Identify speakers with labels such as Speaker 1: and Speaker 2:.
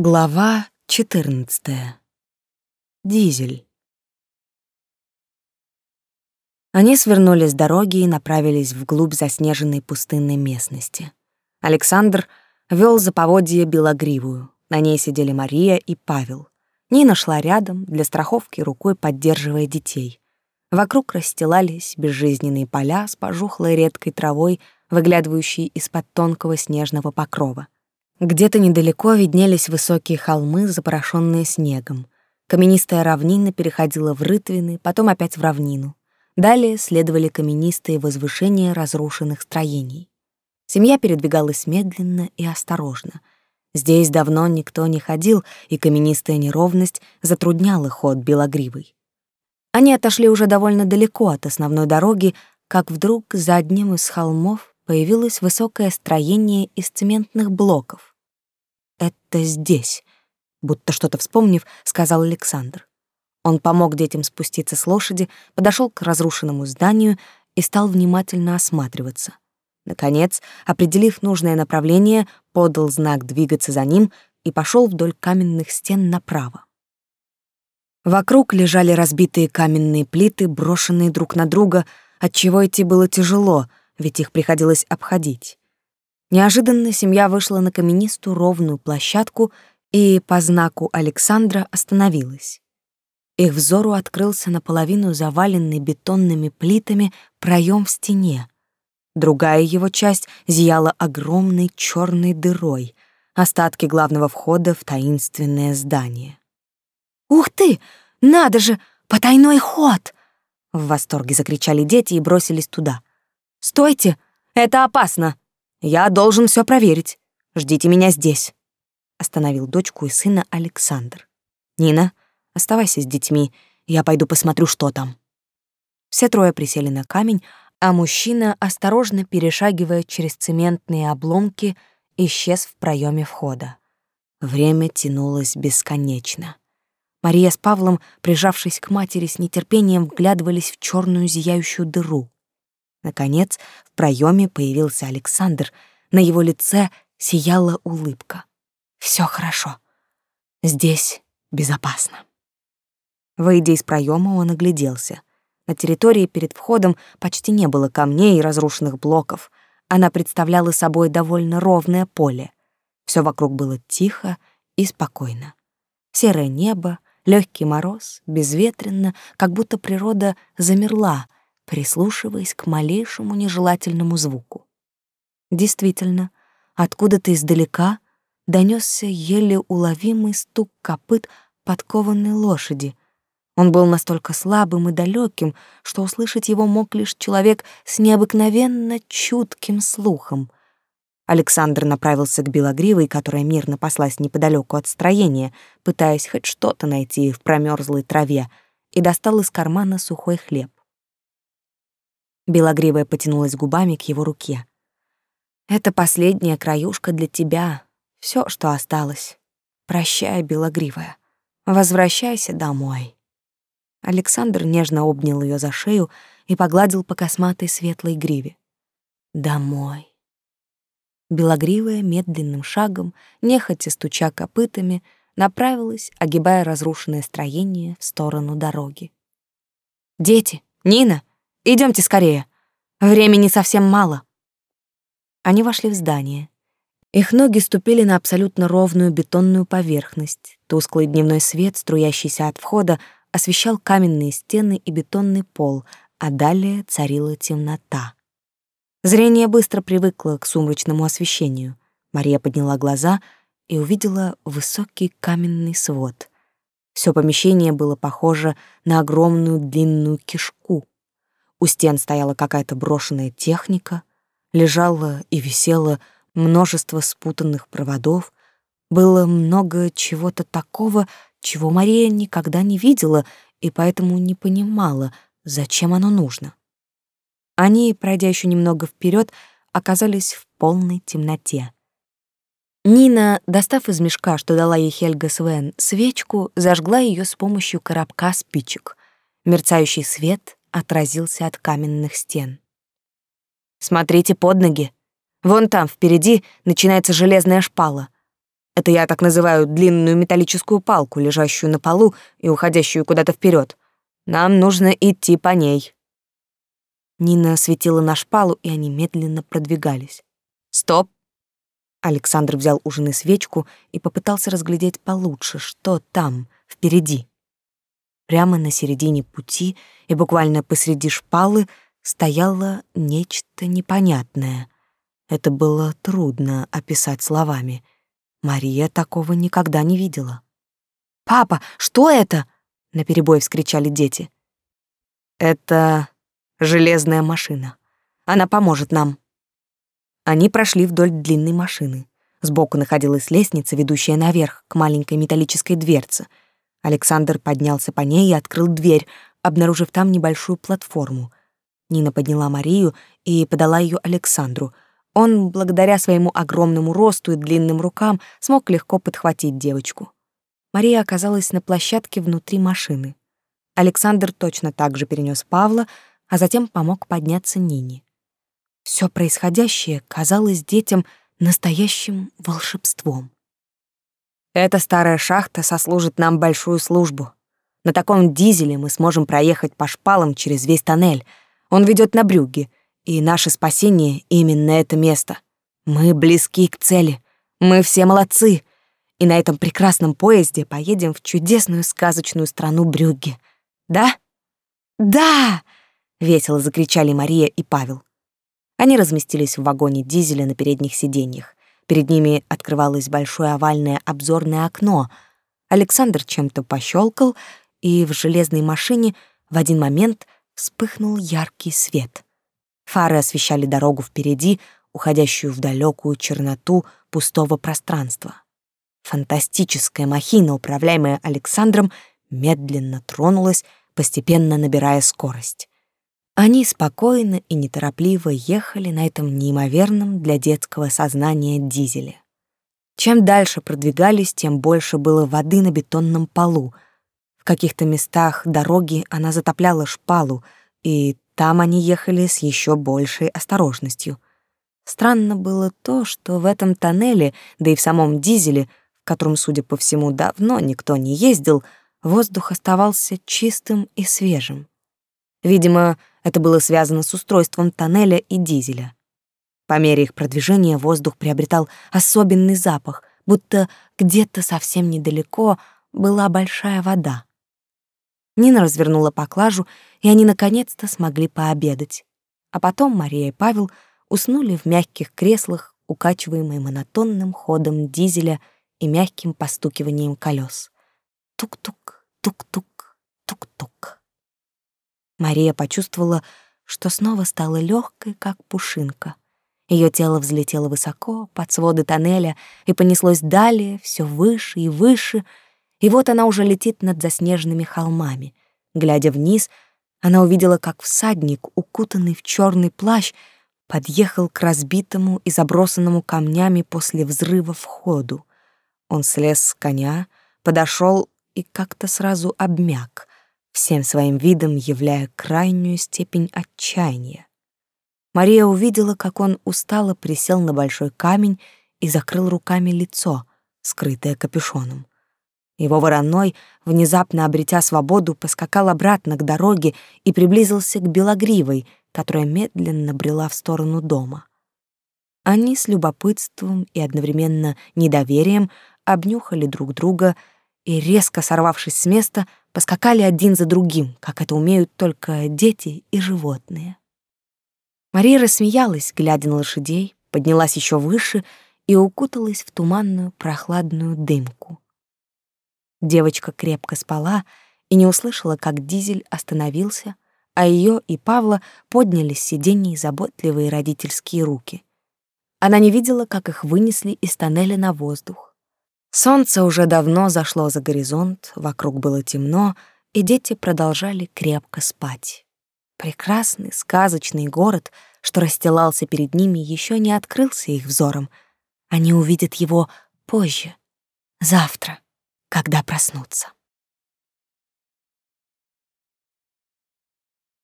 Speaker 1: Глава 14. Дизель. Они свернули с дороги и направились вглубь заснеженной пустынной местности. Александр вел за поводье белогривую. На ней сидели Мария и Павел. Нина шла рядом, для страховки рукой поддерживая детей. Вокруг расстилались безжизненные поля с пожухлой редкой травой, выглядывающей из-под тонкого снежного покрова — где-то недалеко виднелись высокие холмы, запорошенные снегом. Каменистая равнина переходила в рытвины, потом опять в равнину. Далее следовали каменистые возвышения разрушенных строений. Семья передвигалась медленно и осторожно. Здесь давно никто не ходил, и каменистая неровность затрудняла ход белогривой. Они отошли уже довольно далеко от основной дороги, как вдруг за одним из холмов появилось высокое строение из цементных блоков это здесь», — будто что-то вспомнив, сказал Александр. Он помог детям спуститься с лошади, подошел к разрушенному зданию и стал внимательно осматриваться. Наконец, определив нужное направление, подал знак двигаться за ним и пошел вдоль каменных стен направо. Вокруг лежали разбитые каменные плиты, брошенные друг на друга, отчего идти было тяжело, ведь их приходилось обходить. Неожиданно семья вышла на каменистую ровную площадку и по знаку Александра остановилась. Их взору открылся наполовину заваленный бетонными плитами проем в стене. Другая его часть зияла огромной черной дырой, остатки главного входа в таинственное здание. «Ух ты! Надо же! Потайной ход!» В восторге закричали дети и бросились туда. «Стойте! Это опасно!» Я должен все проверить. Ждите меня здесь. Остановил дочку и сына Александр. Нина, оставайся с детьми, я пойду посмотрю, что там. Все трое присели на камень, а мужчина, осторожно перешагивая через цементные обломки, исчез в проеме входа. Время тянулось бесконечно. Мария с Павлом, прижавшись к матери, с нетерпением вглядывались в черную зияющую дыру. Наконец, в проеме появился Александр. На его лице сияла улыбка. Все хорошо. Здесь безопасно. Выйдя из проема, он огляделся. На территории перед входом почти не было камней и разрушенных блоков. Она представляла собой довольно ровное поле. Все вокруг было тихо и спокойно. Серое небо, легкий мороз, безветренно, как будто природа замерла — прислушиваясь к малейшему нежелательному звуку. Действительно, откуда-то издалека донесся еле уловимый стук копыт подкованной лошади. Он был настолько слабым и далеким, что услышать его мог лишь человек с необыкновенно чутким слухом. Александр направился к Белогривой, которая мирно паслась неподалеку от строения, пытаясь хоть что-то найти в промерзлой траве, и достал из кармана сухой хлеб. Белогривая потянулась губами к его руке. «Это последняя краюшка для тебя, все, что осталось. Прощай, Белогривая. Возвращайся домой». Александр нежно обнял ее за шею и погладил по косматой светлой гриве. «Домой». Белогривая медленным шагом, нехотя стуча копытами, направилась, огибая разрушенное строение в сторону дороги. «Дети! Нина!» Идемте скорее. Времени совсем мало. Они вошли в здание. Их ноги ступили на абсолютно ровную бетонную поверхность. Тусклый дневной свет, струящийся от входа, освещал каменные стены и бетонный пол, а далее царила темнота. Зрение быстро привыкло к сумрачному освещению. Мария подняла глаза и увидела высокий каменный свод. Все помещение было похоже на огромную длинную кишку. У стен стояла какая-то брошенная техника, лежало и висело множество спутанных проводов, было много чего-то такого, чего Мария никогда не видела и поэтому не понимала, зачем оно нужно. Они, пройдя еще немного вперед, оказались в полной темноте. Нина, достав из мешка, что дала ей Хельга Свен, свечку, зажгла ее с помощью коробка спичек. Мерцающий свет отразился от каменных стен. «Смотрите под ноги. Вон там, впереди, начинается железная шпала. Это я так называю длинную металлическую палку, лежащую на полу и уходящую куда-то вперед. Нам нужно идти по ней. Нина светила на шпалу, и они медленно продвигались. Стоп. Александр взял у жены свечку и попытался разглядеть получше, что там, впереди. Прямо на середине пути и буквально посреди шпалы стояло нечто непонятное. Это было трудно описать словами — Мария такого никогда не видела. «Папа, что это?» — наперебой вскричали дети. «Это железная машина. Она поможет нам». Они прошли вдоль длинной машины. Сбоку находилась лестница, ведущая наверх, к маленькой металлической дверце. Александр поднялся по ней и открыл дверь, обнаружив там небольшую платформу. Нина подняла Марию и подала ее Александру — он, благодаря своему огромному росту и длинным рукам, смог легко подхватить девочку. Мария оказалась на площадке внутри машины. Александр точно так же перенес Павла, а затем помог подняться Нине. Все происходящее казалось детям настоящим волшебством. Эта старая шахта сослужит нам большую службу. На таком дизеле мы сможем проехать по шпалам через весь тоннель. Он ведет на брюги, и наше спасение именно это место. Мы близки к цели. Мы все молодцы. И на этом прекрасном поезде поедем в чудесную сказочную страну Брюгге. Да? Да! Весело закричали Мария и Павел. Они разместились в вагоне дизеля на передних сиденьях. Перед ними открывалось большое овальное обзорное окно. Александр чем-то пощелкал, и в железной машине в один момент вспыхнул яркий свет. Фары освещали дорогу впереди, уходящую в далекую черноту пустого пространства. Фантастическая махина, управляемая Александром, медленно тронулась, постепенно набирая скорость. Они спокойно и неторопливо ехали на этом неимоверном для детского сознания дизеле. Чем дальше продвигались, тем больше было воды на бетонном полу. В каких-то местах дороги она затопляла шпалу, и там они ехали с еще большей осторожностью. Странно было то, что в этом тоннеле, да и в самом дизеле, в котором, судя по всему, давно никто не ездил, воздух оставался чистым и свежим. Видимо, это было связано с устройством тоннеля и дизеля. По мере их продвижения воздух приобретал особенный запах, будто где-то совсем недалеко была большая вода. Нина развернула поклажу, и они наконец-то смогли пообедать. А потом Мария и Павел уснули в мягких креслах, укачиваемые монотонным ходом дизеля и мягким постукиванием колес. Тук-тук, тук-тук, тук-тук. Мария почувствовала, что снова стала легкой, как пушинка. Ее тело взлетело высоко под своды тоннеля и понеслось далее, все выше и выше — и вот она уже летит над заснеженными холмами. Глядя вниз, она увидела, как всадник, укутанный в черный плащ, подъехал к разбитому и забросанному камнями после взрыва входу. Он слез с коня, подошел и как-то сразу обмяк, всем своим видом являя крайнюю степень отчаяния. Мария увидела, как он устало присел на большой камень и закрыл руками лицо, скрытое капюшоном. Его вороной, внезапно обретя свободу, поскакал обратно к дороге и приблизился к Белогривой, которая медленно брела в сторону дома. Они с любопытством и одновременно недоверием обнюхали друг друга и, резко сорвавшись с места, поскакали один за другим, как это умеют только дети и животные. Мария рассмеялась, глядя на лошадей, поднялась еще выше и укуталась в туманную прохладную дымку. Девочка крепко спала и не услышала, как дизель остановился, а ее и Павла подняли с сидений заботливые родительские руки. Она не видела, как их вынесли из тоннеля на воздух. Солнце уже давно зашло за горизонт, вокруг было темно, и дети продолжали крепко спать. Прекрасный, сказочный город, что расстилался перед ними, еще не открылся их взором. Они увидят его позже, завтра когда проснутся.